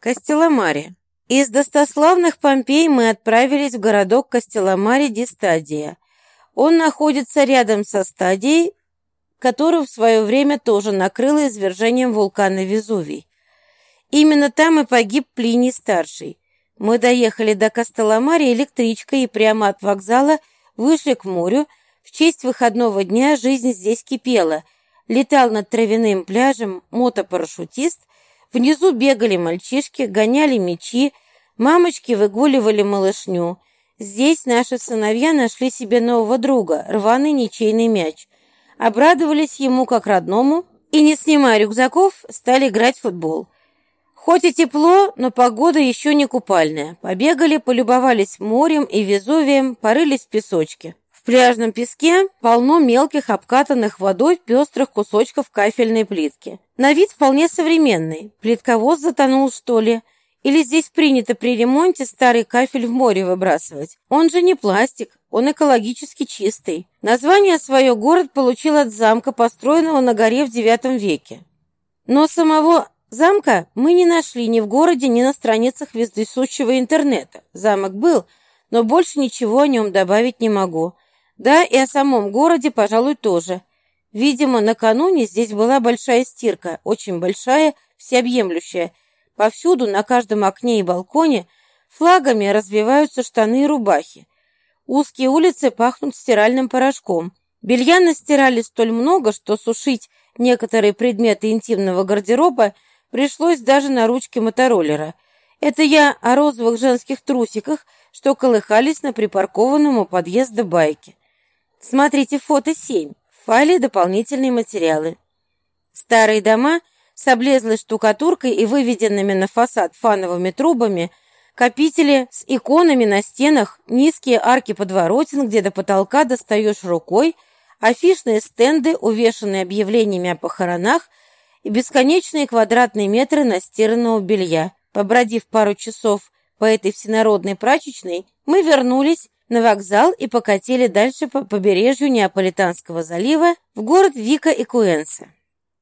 Костеломаре. Из достославных Помпей мы отправились в городок Костеломаре ди Стадия. Он находится рядом со стадией, которую в свое время тоже накрыло извержением вулкана Везувий. Именно там и погиб Плиний-старший. Мы доехали до Костеломари электричкой и прямо от вокзала вышли к морю. В честь выходного дня жизнь здесь кипела. Летал над травяным пляжем мотопарашютист, внизу бегали мальчишки, гоняли мячи, мамочки выгуливали малышню. Здесь наши сыновья нашли себе нового друга, рваный ничейный мяч. Обрадовались ему как родному и, не снимая рюкзаков, стали играть в футбол. Хоть и тепло, но погода еще не купальная. Побегали, полюбовались морем и Везувием, порылись в песочке. Пляжном песке полно мелких, обкатанных водой пестрых кусочков кафельной плитки. На вид вполне современный. Плитковоз затонул, что ли? Или здесь принято при ремонте старый кафель в море выбрасывать? Он же не пластик, он экологически чистый. Название свое город получил от замка, построенного на горе в IX веке. Но самого Замка мы не нашли ни в городе, ни на страницах вездесущего интернета. Замок был, но больше ничего о нем добавить не могу. Да, и о самом городе, пожалуй, тоже. Видимо, накануне здесь была большая стирка, очень большая, всеобъемлющая. Повсюду, на каждом окне и балконе, флагами развиваются штаны и рубахи. Узкие улицы пахнут стиральным порошком. Белья настирали столь много, что сушить некоторые предметы интимного гардероба – Пришлось даже на ручке мотороллера. Это я о розовых женских трусиках, что колыхались на припаркованном у подъезда байке. Смотрите фото 7. В файле дополнительные материалы. Старые дома с облезлой штукатуркой и выведенными на фасад фановыми трубами, копители с иконами на стенах, низкие арки подворотен, где до потолка достаешь рукой, афишные стенды, увешанные объявлениями о похоронах – и бесконечные квадратные метры настиранного белья. Побродив пару часов по этой всенародной прачечной, мы вернулись на вокзал и покатили дальше по побережью Неаполитанского залива в город Вика и Куэнсе.